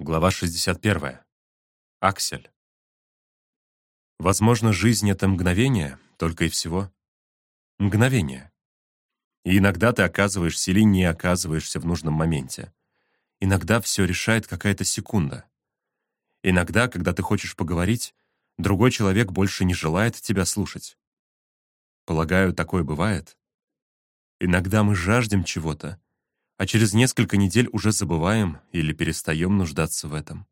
Глава 61. Аксель. Возможно, жизнь — это мгновение, только и всего. Мгновение. И иногда ты оказываешься или не оказываешься в нужном моменте. Иногда все решает какая-то секунда. Иногда, когда ты хочешь поговорить, другой человек больше не желает тебя слушать. Полагаю, такое бывает. Иногда мы жаждем чего-то, а через несколько недель уже забываем или перестаем нуждаться в этом.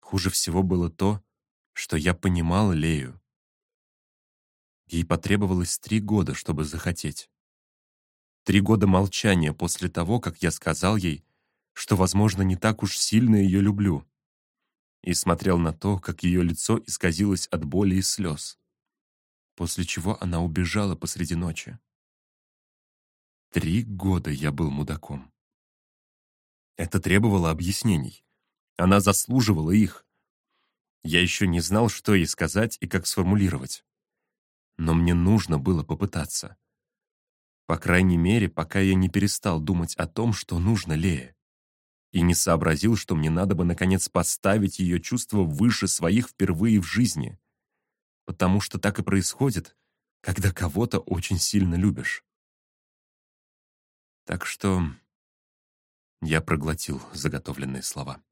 Хуже всего было то, что я понимал Лею. Ей потребовалось три года, чтобы захотеть. Три года молчания после того, как я сказал ей, что, возможно, не так уж сильно ее люблю, и смотрел на то, как ее лицо исказилось от боли и слез, после чего она убежала посреди ночи. Три года я был мудаком. Это требовало объяснений. Она заслуживала их. Я еще не знал, что ей сказать и как сформулировать. Но мне нужно было попытаться. По крайней мере, пока я не перестал думать о том, что нужно Лее. И не сообразил, что мне надо бы, наконец, поставить ее чувства выше своих впервые в жизни. Потому что так и происходит, когда кого-то очень сильно любишь. Так что я проглотил заготовленные слова.